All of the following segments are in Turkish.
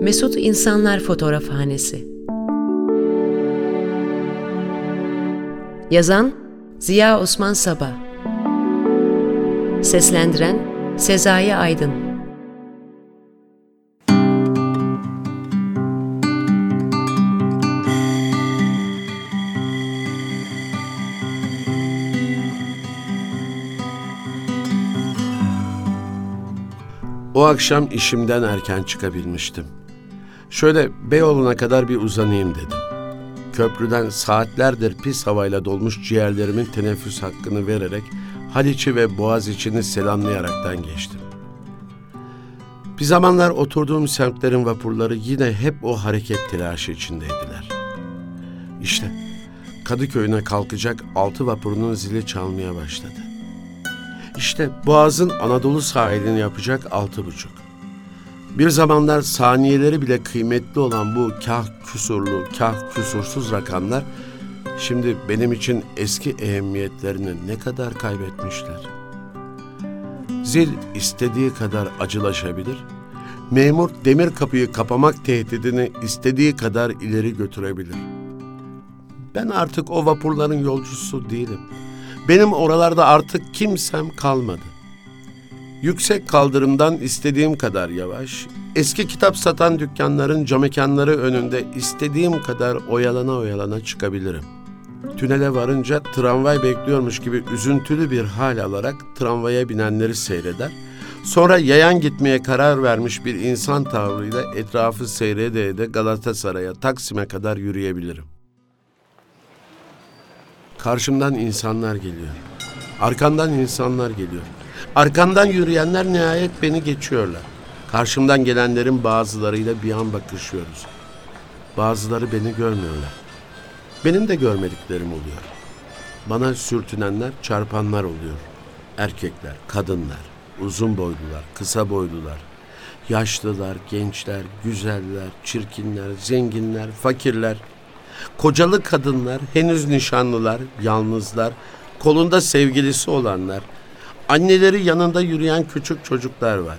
Mesut İnsanlar Fotoğrafhanesi. Yazan Ziya Osman Sabah. Seslendiren Sezai Aydın. O akşam işimden erken çıkabilmiştim. Şöyle Beyoğlu'na kadar bir uzanayım dedim. Köprüden saatlerdir pis havayla dolmuş ciğerlerimin teneffüs hakkını vererek Haliç'i ve Boğaziçi'ni selamlayaraktan geçtim. Bir zamanlar oturduğum semtlerin vapurları yine hep o hareket telaşı içindeydiler. İşte Kadıköy'üne kalkacak altı vapurunun zili çalmaya başladı. İşte Boğaz'ın Anadolu sahilini yapacak altı buçuk. Bir zamanlar saniyeleri bile kıymetli olan bu kah küsurlu, kah küsursuz rakamlar şimdi benim için eski ehemmiyetlerini ne kadar kaybetmişler. Zil istediği kadar acılaşabilir, memur demir kapıyı kapamak tehdidini istediği kadar ileri götürebilir. Ben artık o vapurların yolcusu değilim. Benim oralarda artık kimsem kalmadı. Yüksek kaldırımdan istediğim kadar yavaş, eski kitap satan dükkanların camekanları önünde istediğim kadar oyalana oyalana çıkabilirim. Tünele varınca tramvay bekliyormuş gibi üzüntülü bir hal alarak tramvaya binenleri seyreder, sonra yayan gitmeye karar vermiş bir insan tavrıyla etrafı seyrede de Galatasaray'a, Taksim'e kadar yürüyebilirim. Karşımdan insanlar geliyor. Arkamdan insanlar geliyor. Arkamdan yürüyenler nihayet beni geçiyorlar. Karşımdan gelenlerin bazılarıyla bir an bakışıyoruz. Bazıları beni görmüyorlar. Benim de görmediklerim oluyor. Bana sürtünenler, çarpanlar oluyor. Erkekler, kadınlar, uzun boylular, kısa boylular, yaşlılar, gençler, güzeller, çirkinler, zenginler, fakirler, kocalı kadınlar, henüz nişanlılar, yalnızlar, kolunda sevgilisi olanlar, anneleri yanında yürüyen küçük çocuklar var.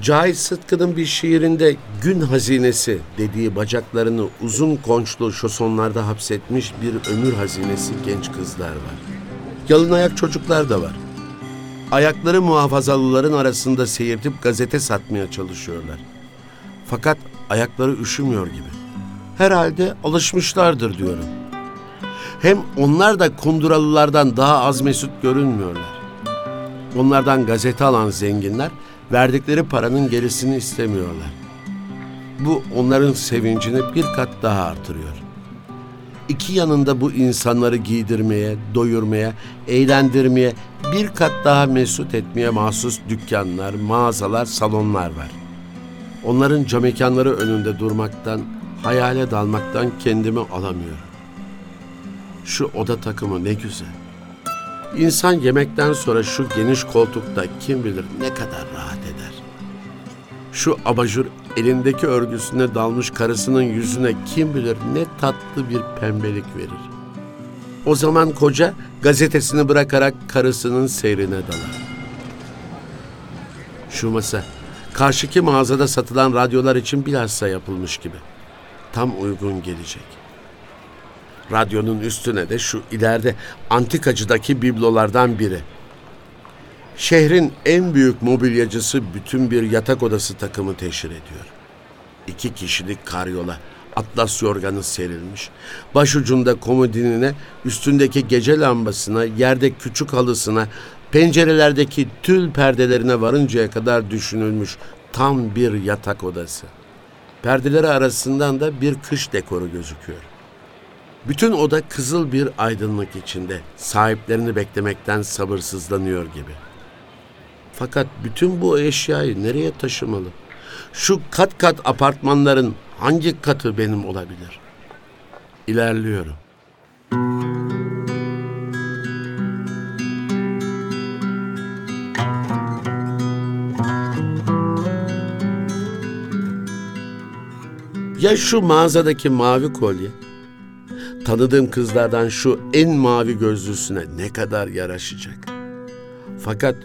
Cahit Sıtkı'nın bir şiirinde gün hazinesi dediği bacaklarını uzun konçlu şosonlarda hapsetmiş bir ömür hazinesi genç kızlar var. Yalın ayak çocuklar da var. Ayakları muhafazalıların arasında seyirtip gazete satmaya çalışıyorlar. Fakat ayakları üşümüyor gibi. Herhalde alışmışlardır diyorum. Hem onlar da kunduralılardan daha az mesut görünmüyorlar. Onlardan gazete alan zenginler verdikleri paranın gerisini istemiyorlar. Bu onların sevincini bir kat daha artırıyor. İki yanında bu insanları giydirmeye, doyurmaya, eğlendirmeye, bir kat daha mesut etmeye mahsus dükkanlar, mağazalar, salonlar var. Onların camekanları önünde durmaktan, hayale dalmaktan kendimi alamıyorum. Şu oda takımı ne güzel. İnsan yemekten sonra şu geniş koltukta kim bilir ne kadar rahat eder. Şu abajur elindeki örgüsüne dalmış karısının yüzüne kim bilir ne tatlı bir pembelik verir. O zaman koca gazetesini bırakarak karısının seyrine dalar. Şu masa karşıki mağazada satılan radyolar için bilhassa yapılmış gibi. Tam uygun gelecek. Radyonun üstüne de şu ileride antikacıdaki biblolardan biri. Şehrin en büyük mobilyacısı bütün bir yatak odası takımı teşhir ediyor. İki kişilik karyola, atlas yorganı serilmiş. Başucunda komodinine, üstündeki gece lambasına, yerde küçük halısına, pencerelerdeki tül perdelerine varıncaya kadar düşünülmüş tam bir yatak odası. Perdeleri arasından da bir kış dekoru gözüküyor. Bütün oda kızıl bir aydınlık içinde, sahiplerini beklemekten sabırsızlanıyor gibi. Fakat bütün bu eşyayı nereye taşımalı? Şu kat kat apartmanların hangi katı benim olabilir? İlerliyorum. Ya şu mağazadaki mavi kolye? Tanıdığım kızlardan şu en mavi gözlüsüne ne kadar yaraşacak. Fakat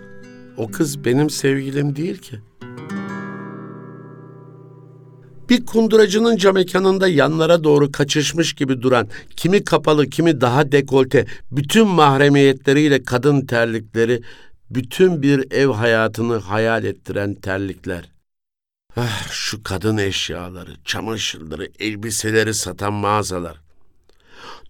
o kız benim sevgilim değil ki. Bir kunduracının cam mekanında yanlara doğru kaçışmış gibi duran, kimi kapalı, kimi daha dekolte, bütün mahremiyetleriyle kadın terlikleri, bütün bir ev hayatını hayal ettiren terlikler. Ah, şu kadın eşyaları, çamaşırları, elbiseleri satan mağazalar.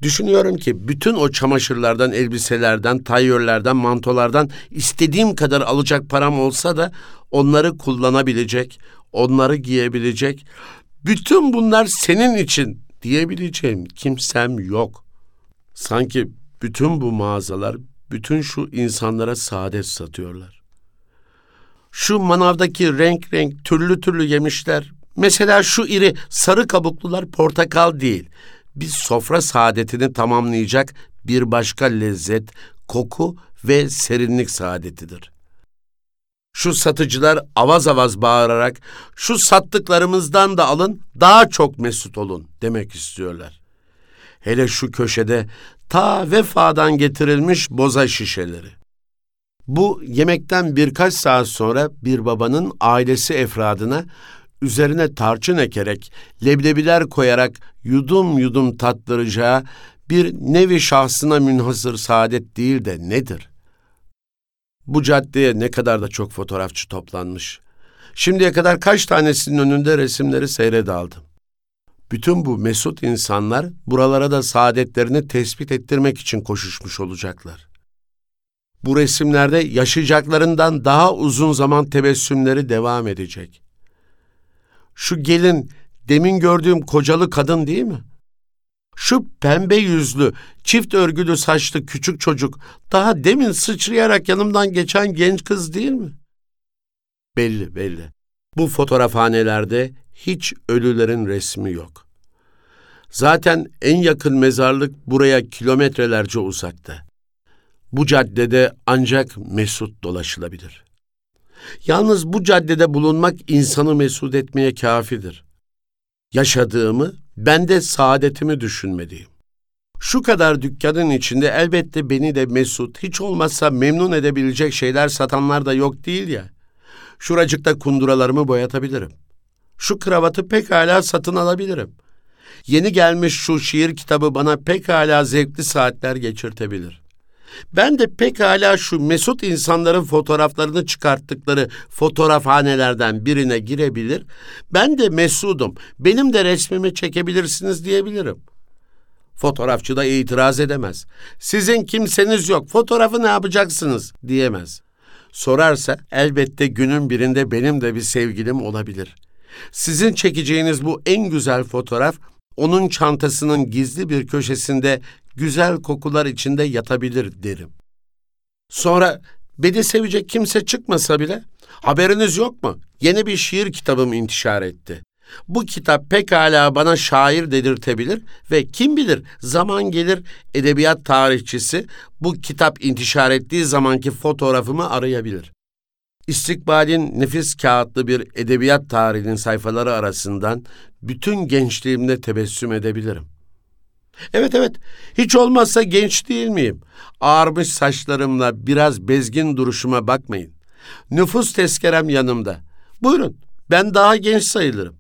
Düşünüyorum ki bütün o çamaşırlardan, elbiselerden, tayyörlerden, mantolardan istediğim kadar alacak param olsa da onları kullanabilecek, onları giyebilecek, bütün bunlar senin için diyebileceğim kimsem yok. Sanki bütün bu mağazalar, bütün şu insanlara saadet satıyorlar. Şu manavdaki renk renk, türlü türlü yemişler, mesela şu iri sarı kabuklular portakal değil, bir sofra saadetini tamamlayacak bir başka lezzet, koku ve serinlik saadetidir.'' Şu satıcılar avaz avaz bağırarak şu sattıklarımızdan da alın daha çok mesut olun demek istiyorlar. Hele şu köşede ta vefadan getirilmiş boza şişeleri. Bu yemekten birkaç saat sonra bir babanın ailesi efradına üzerine tarçın ekerek, leblebiler koyarak yudum yudum tattıracağı bir nevi şahsına münhasır saadet değil de nedir? Bu caddeye ne kadar da çok fotoğrafçı toplanmış. Şimdiye kadar kaç tanesinin önünde resimleri seyrede aldım. Bütün bu mesut insanlar buralara da saadetlerini tespit ettirmek için koşuşmuş olacaklar. Bu resimlerde yaşayacaklarından daha uzun zaman tebessümleri devam edecek. Şu gelin demin gördüğüm kocalı kadın değil mi? Şu pembe yüzlü, çift örgülü saçlı küçük çocuk daha demin sıçrayarak yanımdan geçen genç kız değil mi? Belli belli. Bu fotoğrafhanelerde hiç ölülerin resmi yok. Zaten en yakın mezarlık buraya kilometrelerce uzakta. Bu caddede ancak mesut dolaşılabilir. Yalnız bu caddede bulunmak insanı mesut etmeye kafidir. Yaşadığımı ben de saadetimi düşünmeliyim. Şu kadar dükkanın içinde elbette beni de mesut, hiç olmazsa memnun edebilecek şeyler satanlar da yok değil ya. Şuracıkta kunduralarımı boyatabilirim. Şu kravatı pekala satın alabilirim. Yeni gelmiş şu şiir kitabı bana pekala zevkli saatler geçirtebilir. Ben de pekala şu mesut insanların fotoğraflarını çıkarttıkları fotoğrafhanelerden birine girebilir, ben de mesudum, benim de resmimi çekebilirsiniz diyebilirim. Fotoğrafçı da itiraz edemez. Sizin kimseniz yok, fotoğrafı ne yapacaksınız diyemez. Sorarsa elbette günün birinde benim de bir sevgilim olabilir. Sizin çekeceğiniz bu en güzel fotoğraf onun çantasının gizli bir köşesinde güzel kokular içinde yatabilir derim. Sonra beni sevecek kimse çıkmasa bile haberiniz yok mu? Yeni bir şiir kitabım intişar etti. Bu kitap pekala bana şair dedirtebilir ve kim bilir zaman gelir edebiyat tarihçisi bu kitap intişar ettiği zamanki fotoğrafımı arayabilir. İstikbalin nefis kağıtlı bir edebiyat tarihinin sayfaları arasından bütün gençliğimde tebessüm edebilirim. Evet evet, hiç olmazsa genç değil miyim? Ağarmış saçlarımla biraz bezgin duruşuma bakmayın. Nüfus tezkerem yanımda. Buyurun, ben daha genç sayılırım.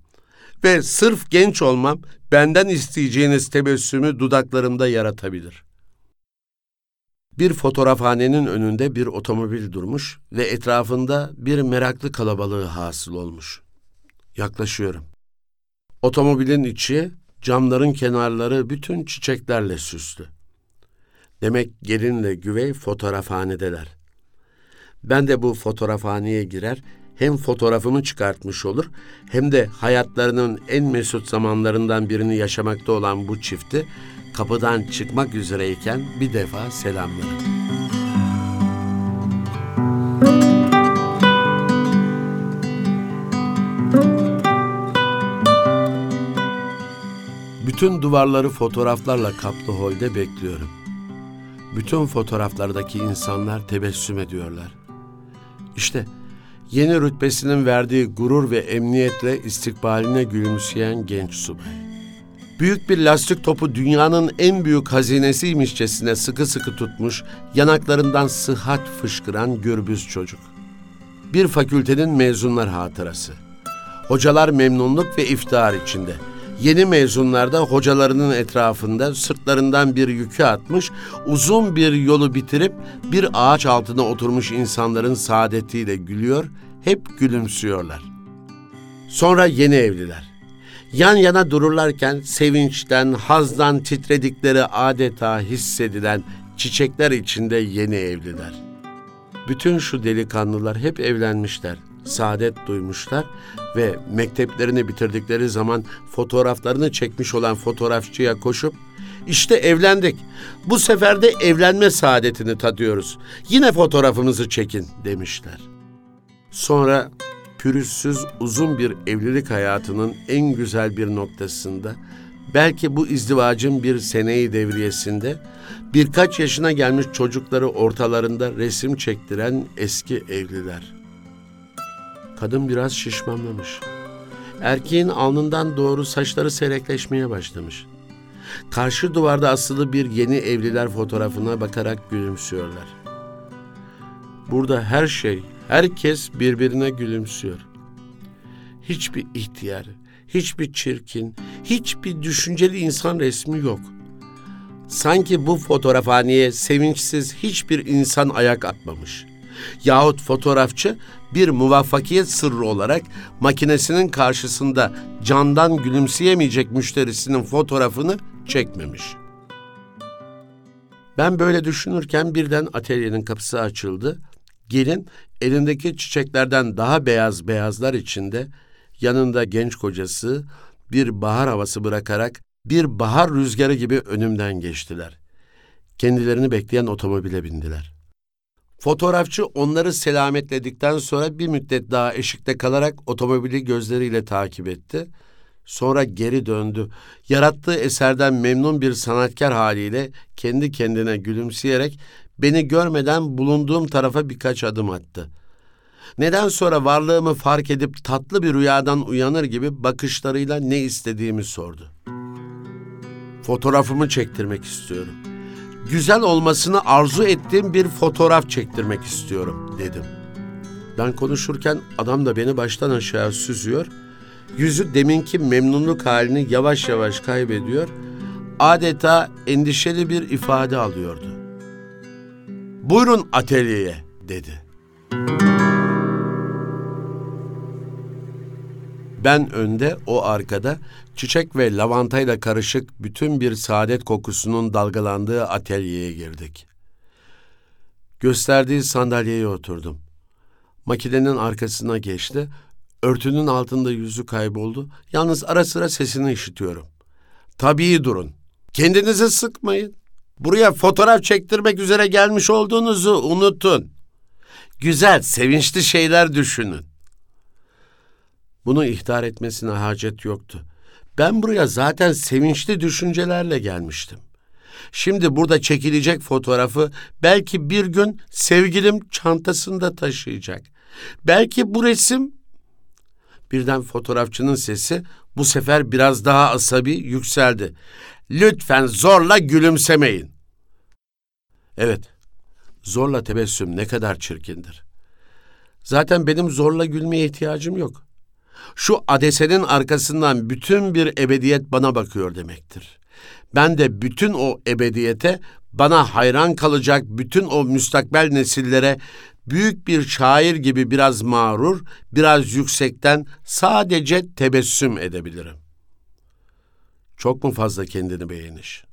Ve sırf genç olmam benden isteyeceğiniz tebessümü dudaklarımda yaratabilir. Bir fotoğrafhanenin önünde bir otomobil durmuş ve etrafında bir meraklı kalabalığı hasıl olmuş. Yaklaşıyorum. Otomobilin içi Camların kenarları bütün çiçeklerle süslü. Demek gelinle güvey fotoğrafhanedeler. Ben de bu fotoğrafhaneye girer, hem fotoğrafımı çıkartmış olur hem de hayatlarının en mesut zamanlarından birini yaşamakta olan bu çifti kapıdan çıkmak üzereyken bir defa selamlarım. Bütün duvarları fotoğraflarla kaplı holde bekliyorum. Bütün fotoğraflardaki insanlar tebessüm ediyorlar. İşte yeni rütbesinin verdiği gurur ve emniyetle istikbaline gülümseyen genç subay. Büyük bir lastik topu dünyanın en büyük hazinesiymişçesine sıkı sıkı tutmuş, yanaklarından sıhhat fışkıran gürbüz çocuk. Bir fakültenin mezunlar hatırası. Hocalar memnunluk ve iftihar içinde. Yeni mezunlar da hocalarının etrafında sırtlarından bir yükü atmış, uzun bir yolu bitirip bir ağaç altına oturmuş insanların saadetiyle gülüyor, hep gülümsüyorlar. Sonra yeni evliler. Yan yana dururlarken sevinçten, hazdan titredikleri adeta hissedilen çiçekler içinde yeni evliler. Bütün şu delikanlılar hep evlenmişler, saadet duymuşlar ve mekteplerini bitirdikleri zaman fotoğraflarını çekmiş olan fotoğrafçıya koşup işte evlendik. Bu sefer de evlenme saadetini tadıyoruz. Yine fotoğrafımızı çekin demişler. Sonra pürüzsüz uzun bir evlilik hayatının en güzel bir noktasında belki bu izdivacın bir seneyi devriyesinde birkaç yaşına gelmiş çocukları ortalarında resim çektiren eski evliler. Kadın biraz şişmanlamış. Erkeğin alnından doğru saçları seyrekleşmeye başlamış. Karşı duvarda asılı bir yeni evliler fotoğrafına bakarak gülümsüyorlar. Burada her şey, herkes birbirine gülümsüyor. Hiçbir ihtiyar, hiçbir çirkin, hiçbir düşünceli insan resmi yok. Sanki bu fotoğrafhaneye sevinçsiz hiçbir insan ayak atmamış. Yahut fotoğrafçı bir muvaffakiyet sırrı olarak makinesinin karşısında candan gülümseyemeyecek müşterisinin fotoğrafını çekmemiş. Ben böyle düşünürken birden atölyenin kapısı açıldı. Gelin elindeki çiçeklerden daha beyaz beyazlar içinde yanında genç kocası bir bahar havası bırakarak bir bahar rüzgarı gibi önümden geçtiler. Kendilerini bekleyen otomobile bindiler. Fotoğrafçı onları selametledikten sonra bir müddet daha eşikte kalarak otomobili gözleriyle takip etti. Sonra geri döndü. Yarattığı eserden memnun bir sanatkar haliyle kendi kendine gülümseyerek beni görmeden bulunduğum tarafa birkaç adım attı. Neden sonra varlığımı fark edip tatlı bir rüyadan uyanır gibi bakışlarıyla ne istediğimi sordu. Fotoğrafımı çektirmek istiyorum. Güzel olmasını arzu ettiğim bir fotoğraf çektirmek istiyorum dedim. Ben konuşurken adam da beni baştan aşağı süzüyor. Yüzü deminki memnunluk halini yavaş yavaş kaybediyor. Adeta endişeli bir ifade alıyordu. Buyurun atölyeye dedi. Ben önde, o arkada, çiçek ve lavantayla karışık bütün bir saadet kokusunun dalgalandığı atölyeye girdik. Gösterdiği sandalyeye oturdum. Makinenin arkasına geçti, örtünün altında yüzü kayboldu. Yalnız ara sıra sesini işitiyorum. Tabii durun. Kendinizi sıkmayın. Buraya fotoğraf çektirmek üzere gelmiş olduğunuzu unutun. Güzel, sevinçli şeyler düşünün. Bunu ihtar etmesine hacet yoktu. Ben buraya zaten sevinçli düşüncelerle gelmiştim. Şimdi burada çekilecek fotoğrafı belki bir gün sevgilim çantasında taşıyacak. Belki bu resim birden fotoğrafçının sesi bu sefer biraz daha asabi yükseldi. Lütfen zorla gülümsemeyin. Evet, zorla tebessüm ne kadar çirkindir. Zaten benim zorla gülmeye ihtiyacım yok. Şu adesenin arkasından bütün bir ebediyet bana bakıyor demektir. Ben de bütün o ebediyete, bana hayran kalacak bütün o müstakbel nesillere büyük bir şair gibi biraz mağrur, biraz yüksekten sadece tebessüm edebilirim. Çok mu fazla kendini beğeniş?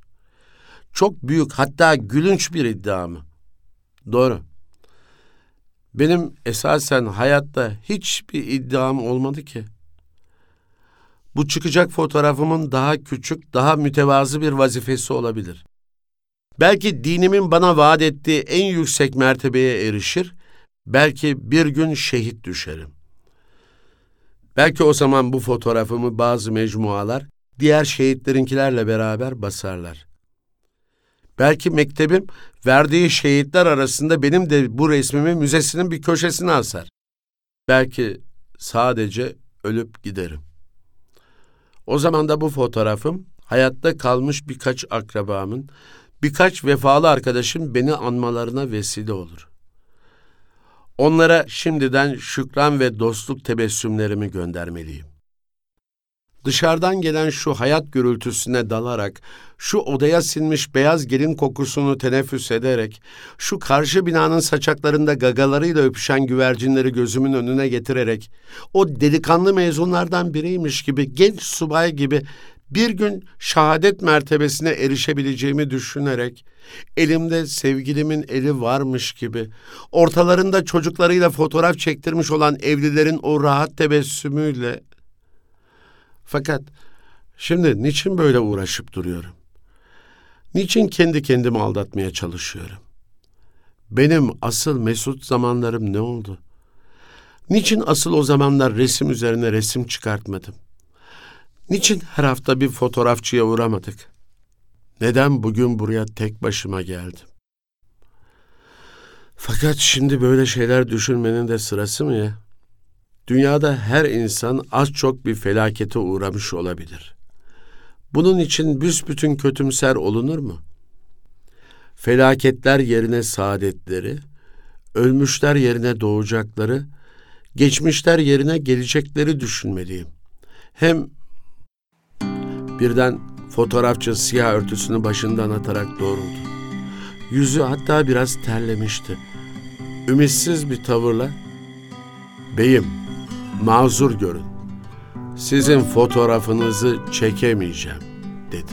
Çok büyük hatta gülünç bir iddia mı? Doğru. Benim esasen hayatta hiçbir iddiam olmadı ki. Bu çıkacak fotoğrafımın daha küçük, daha mütevazı bir vazifesi olabilir. Belki dinimin bana vaat ettiği en yüksek mertebeye erişir, belki bir gün şehit düşerim. Belki o zaman bu fotoğrafımı bazı mecmualar diğer şehitlerinkilerle beraber basarlar. Belki mektebim verdiği şehitler arasında benim de bu resmimi müzesinin bir köşesine asar. Belki sadece ölüp giderim. O zaman da bu fotoğrafım hayatta kalmış birkaç akrabamın, birkaç vefalı arkadaşım beni anmalarına vesile olur. Onlara şimdiden şükran ve dostluk tebessümlerimi göndermeliyim. Dışarıdan gelen şu hayat gürültüsüne dalarak, şu odaya sinmiş beyaz gelin kokusunu teneffüs ederek, şu karşı binanın saçaklarında gagalarıyla öpüşen güvercinleri gözümün önüne getirerek, o delikanlı mezunlardan biriymiş gibi, genç subay gibi bir gün şehadet mertebesine erişebileceğimi düşünerek, elimde sevgilimin eli varmış gibi, ortalarında çocuklarıyla fotoğraf çektirmiş olan evlilerin o rahat tebessümüyle, fakat şimdi niçin böyle uğraşıp duruyorum? Niçin kendi kendimi aldatmaya çalışıyorum? Benim asıl mesut zamanlarım ne oldu? Niçin asıl o zamanlar resim üzerine resim çıkartmadım? Niçin her hafta bir fotoğrafçıya uğramadık? Neden bugün buraya tek başıma geldim? Fakat şimdi böyle şeyler düşünmenin de sırası mı ya? Dünyada her insan az çok bir felakete uğramış olabilir. Bunun için büsbütün kötümser olunur mu? Felaketler yerine saadetleri, ölmüşler yerine doğacakları, geçmişler yerine gelecekleri düşünmeliyim. Hem birden fotoğrafçı siyah örtüsünü başından atarak doğruldu. Yüzü hatta biraz terlemişti. Ümitsiz bir tavırla, ''Beyim, mazur görün. Sizin fotoğrafınızı çekemeyeceğim dedi.